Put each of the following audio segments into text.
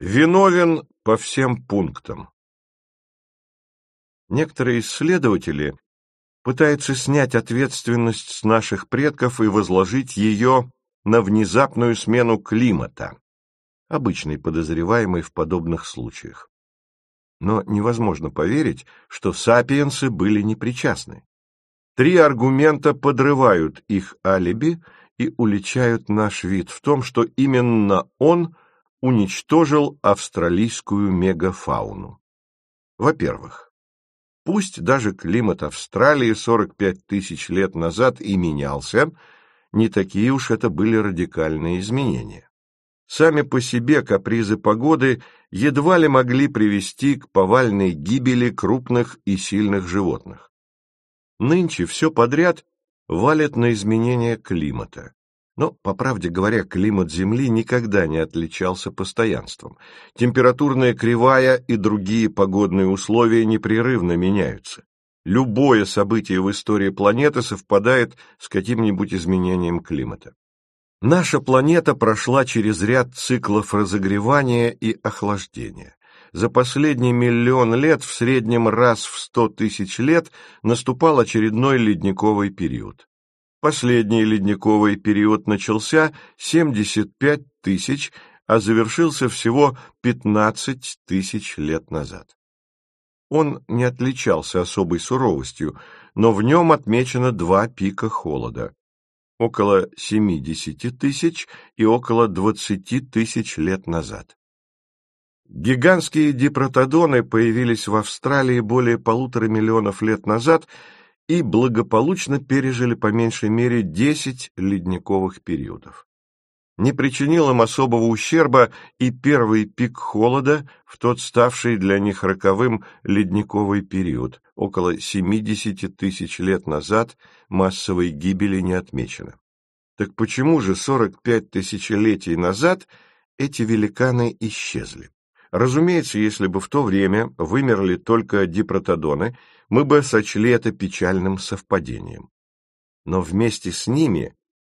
Виновен по всем пунктам. Некоторые исследователи пытаются снять ответственность с наших предков и возложить ее на внезапную смену климата, обычный подозреваемый в подобных случаях. Но невозможно поверить, что сапиенсы были непричастны. Три аргумента подрывают их алиби и уличают наш вид в том, что именно он уничтожил австралийскую мегафауну. Во-первых, пусть даже климат Австралии 45 тысяч лет назад и менялся, не такие уж это были радикальные изменения. Сами по себе капризы погоды едва ли могли привести к повальной гибели крупных и сильных животных. Нынче все подряд валят на изменение климата. Но, по правде говоря, климат Земли никогда не отличался постоянством. Температурная кривая и другие погодные условия непрерывно меняются. Любое событие в истории планеты совпадает с каким-нибудь изменением климата. Наша планета прошла через ряд циклов разогревания и охлаждения за последний миллион лет в среднем раз в сто тысяч лет наступал очередной ледниковый период. Последний ледниковый период начался 75 тысяч, а завершился всего 15 тысяч лет назад. Он не отличался особой суровостью, но в нем отмечено два пика холода – около 70 тысяч и около 20 тысяч лет назад. Гигантские дипротодоны появились в Австралии более полутора миллионов лет назад и благополучно пережили по меньшей мере 10 ледниковых периодов. Не причинил им особого ущерба и первый пик холода в тот ставший для них роковым ледниковый период, около 70 тысяч лет назад массовой гибели не отмечено. Так почему же 45 тысячелетий назад эти великаны исчезли? Разумеется, если бы в то время вымерли только дипротодоны, мы бы сочли это печальным совпадением. Но вместе с ними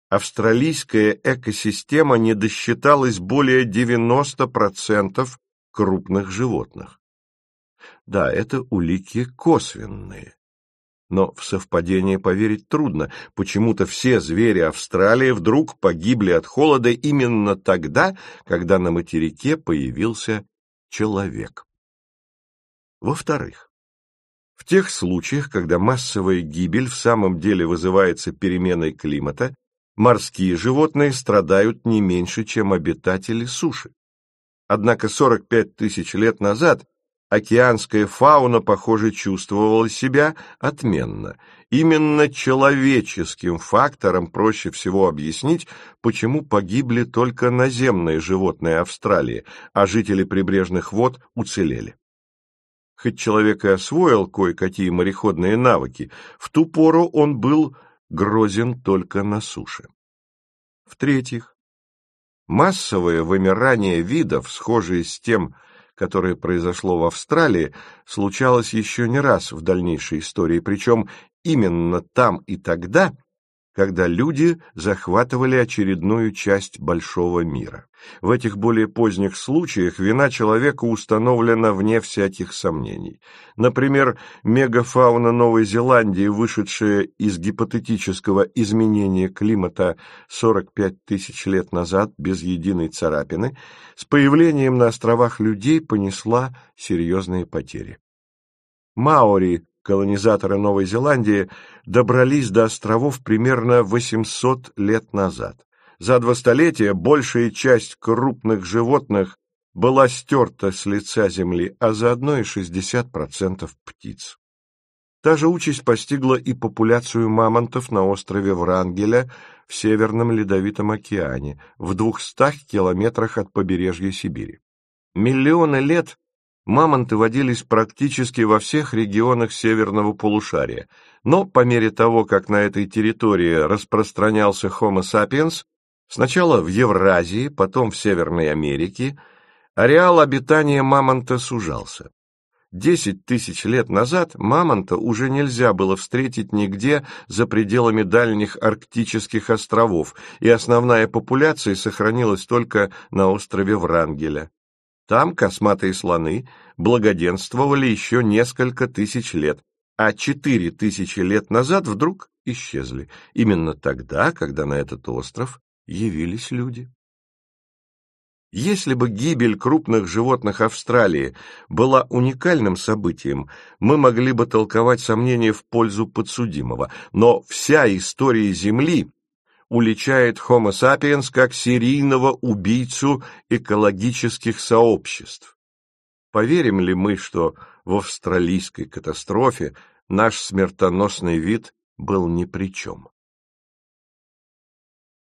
австралийская экосистема не досчиталась более 90% крупных животных. Да, это улики косвенные. Но в совпадение поверить трудно. Почему-то все звери Австралии вдруг погибли от холода именно тогда, когда на материке появился человек. Во-вторых, в тех случаях, когда массовая гибель в самом деле вызывается переменой климата, морские животные страдают не меньше, чем обитатели суши. Однако 45 тысяч лет назад океанская фауна, похоже, чувствовала себя отменно. Именно человеческим фактором проще всего объяснить, почему погибли только наземные животные Австралии, а жители прибрежных вод уцелели. Хоть человек и освоил кое-какие мореходные навыки, в ту пору он был грозен только на суше. В-третьих, массовое вымирание видов, схожее с тем, которое произошло в Австралии, случалось еще не раз в дальнейшей истории, причем именно там и тогда, когда люди захватывали очередную часть большого мира. В этих более поздних случаях вина человека установлена вне всяких сомнений. Например, мегафауна Новой Зеландии, вышедшая из гипотетического изменения климата 45 тысяч лет назад без единой царапины, с появлением на островах людей понесла серьезные потери. Маори колонизаторы Новой Зеландии добрались до островов примерно 800 лет назад. За два столетия большая часть крупных животных была стерта с лица земли, а заодно и 60% птиц. Та же участь постигла и популяцию мамонтов на острове Врангеля в Северном Ледовитом океане, в двухстах километрах от побережья Сибири. Миллионы лет мамонты водились практически во всех регионах северного полушария, но по мере того, как на этой территории распространялся Homo sapiens, сначала в Евразии, потом в Северной Америке, ареал обитания мамонта сужался. Десять тысяч лет назад мамонта уже нельзя было встретить нигде за пределами дальних арктических островов, и основная популяция сохранилась только на острове Врангеля. Там косматые слоны благоденствовали еще несколько тысяч лет, а четыре тысячи лет назад вдруг исчезли, именно тогда, когда на этот остров явились люди. Если бы гибель крупных животных Австралии была уникальным событием, мы могли бы толковать сомнения в пользу подсудимого, но вся история Земли уличает Homo sapiens как серийного убийцу экологических сообществ. Поверим ли мы, что в австралийской катастрофе наш смертоносный вид был ни при чем?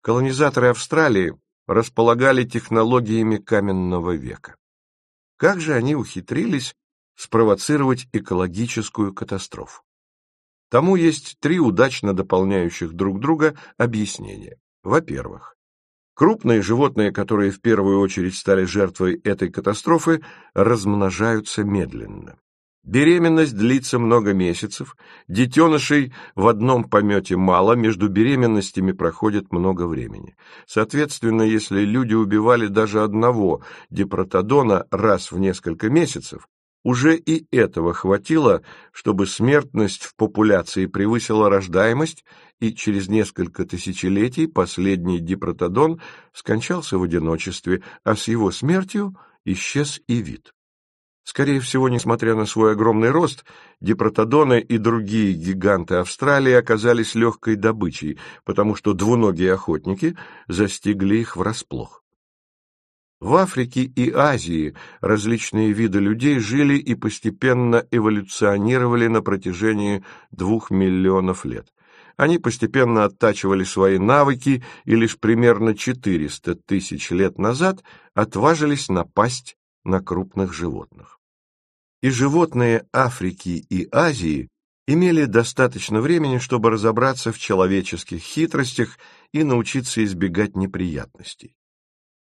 Колонизаторы Австралии располагали технологиями каменного века. Как же они ухитрились спровоцировать экологическую катастрофу? Тому есть три удачно дополняющих друг друга объяснения. Во-первых, крупные животные, которые в первую очередь стали жертвой этой катастрофы, размножаются медленно. Беременность длится много месяцев, детенышей в одном помете мало, между беременностями проходит много времени. Соответственно, если люди убивали даже одного дипротодона раз в несколько месяцев, уже и этого хватило, чтобы смертность в популяции превысила рождаемость, и через несколько тысячелетий последний дипротодон скончался в одиночестве, а с его смертью исчез и вид. Скорее всего, несмотря на свой огромный рост, дипротодоны и другие гиганты Австралии оказались легкой добычей, потому что двуногие охотники застигли их врасплох. В Африке и Азии различные виды людей жили и постепенно эволюционировали на протяжении двух миллионов лет. Они постепенно оттачивали свои навыки и лишь примерно 400 тысяч лет назад отважились напасть на крупных животных. И животные Африки и Азии имели достаточно времени, чтобы разобраться в человеческих хитростях и научиться избегать неприятностей.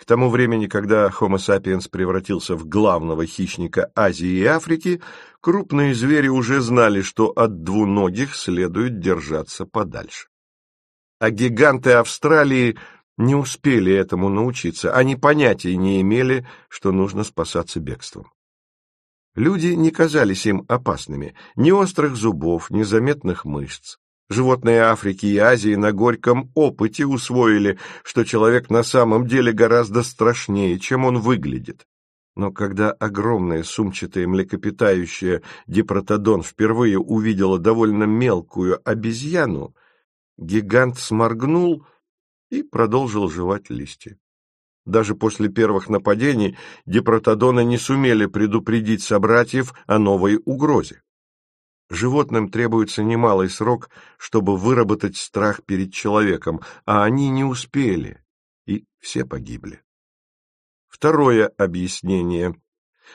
К тому времени, когда Homo sapiens превратился в главного хищника Азии и Африки, крупные звери уже знали, что от двуногих следует держаться подальше. А гиганты Австралии не успели этому научиться, они понятия не имели, что нужно спасаться бегством. Люди не казались им опасными, ни острых зубов, ни заметных мышц. Животные Африки и Азии на горьком опыте усвоили, что человек на самом деле гораздо страшнее, чем он выглядит. Но когда огромная сумчатая млекопитающая дипротодон впервые увидела довольно мелкую обезьяну, гигант сморгнул и продолжил жевать листья. Даже после первых нападений депротодоны не сумели предупредить собратьев о новой угрозе. Животным требуется немалый срок, чтобы выработать страх перед человеком, а они не успели, и все погибли. Второе объяснение.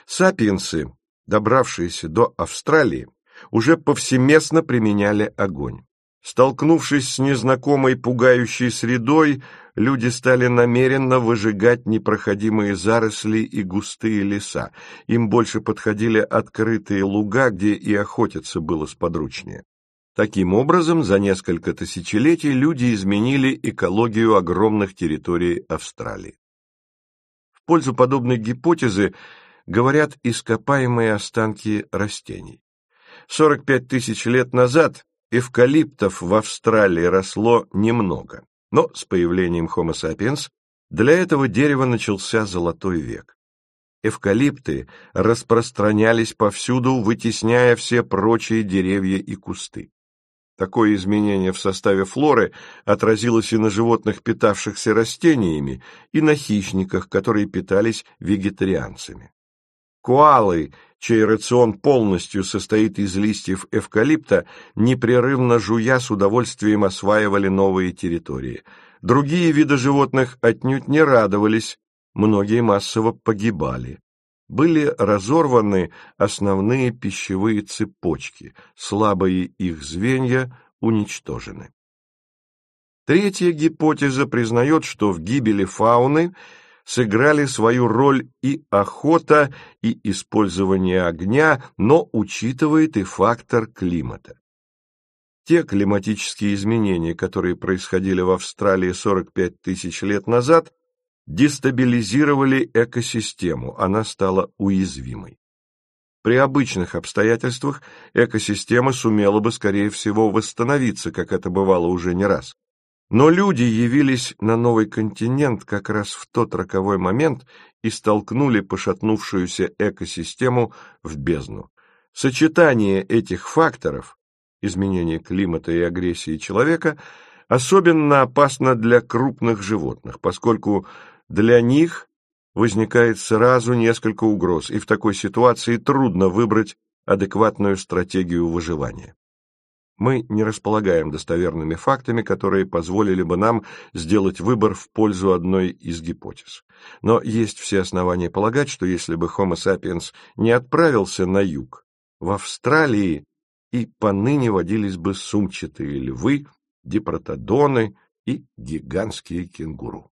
Сапиенсы, добравшиеся до Австралии, уже повсеместно применяли огонь. Столкнувшись с незнакомой пугающей средой, люди стали намеренно выжигать непроходимые заросли и густые леса. Им больше подходили открытые луга, где и охотиться было сподручнее. Таким образом, за несколько тысячелетий люди изменили экологию огромных территорий Австралии. В пользу подобной гипотезы говорят ископаемые останки растений. 45 тысяч лет назад эвкалиптов в Австралии росло немного, но с появлением Homo sapiens для этого дерева начался золотой век. Эвкалипты распространялись повсюду, вытесняя все прочие деревья и кусты. Такое изменение в составе флоры отразилось и на животных, питавшихся растениями, и на хищниках, которые питались вегетарианцами. Куалы чей рацион полностью состоит из листьев эвкалипта, непрерывно жуя с удовольствием осваивали новые территории. Другие виды животных отнюдь не радовались, многие массово погибали. Были разорваны основные пищевые цепочки, слабые их звенья уничтожены. Третья гипотеза признает, что в гибели фауны – сыграли свою роль и охота, и использование огня, но учитывает и фактор климата. Те климатические изменения, которые происходили в Австралии 45 тысяч лет назад, дестабилизировали экосистему, она стала уязвимой. При обычных обстоятельствах экосистема сумела бы, скорее всего, восстановиться, как это бывало уже не раз. Но люди явились на новый континент как раз в тот роковой момент и столкнули пошатнувшуюся экосистему в бездну. Сочетание этих факторов – изменение климата и агрессии человека – особенно опасно для крупных животных, поскольку для них возникает сразу несколько угроз, и в такой ситуации трудно выбрать адекватную стратегию выживания. Мы не располагаем достоверными фактами, которые позволили бы нам сделать выбор в пользу одной из гипотез. Но есть все основания полагать, что если бы Homo sapiens не отправился на юг, в Австралии и поныне водились бы сумчатые львы, дипротодоны и гигантские кенгуру.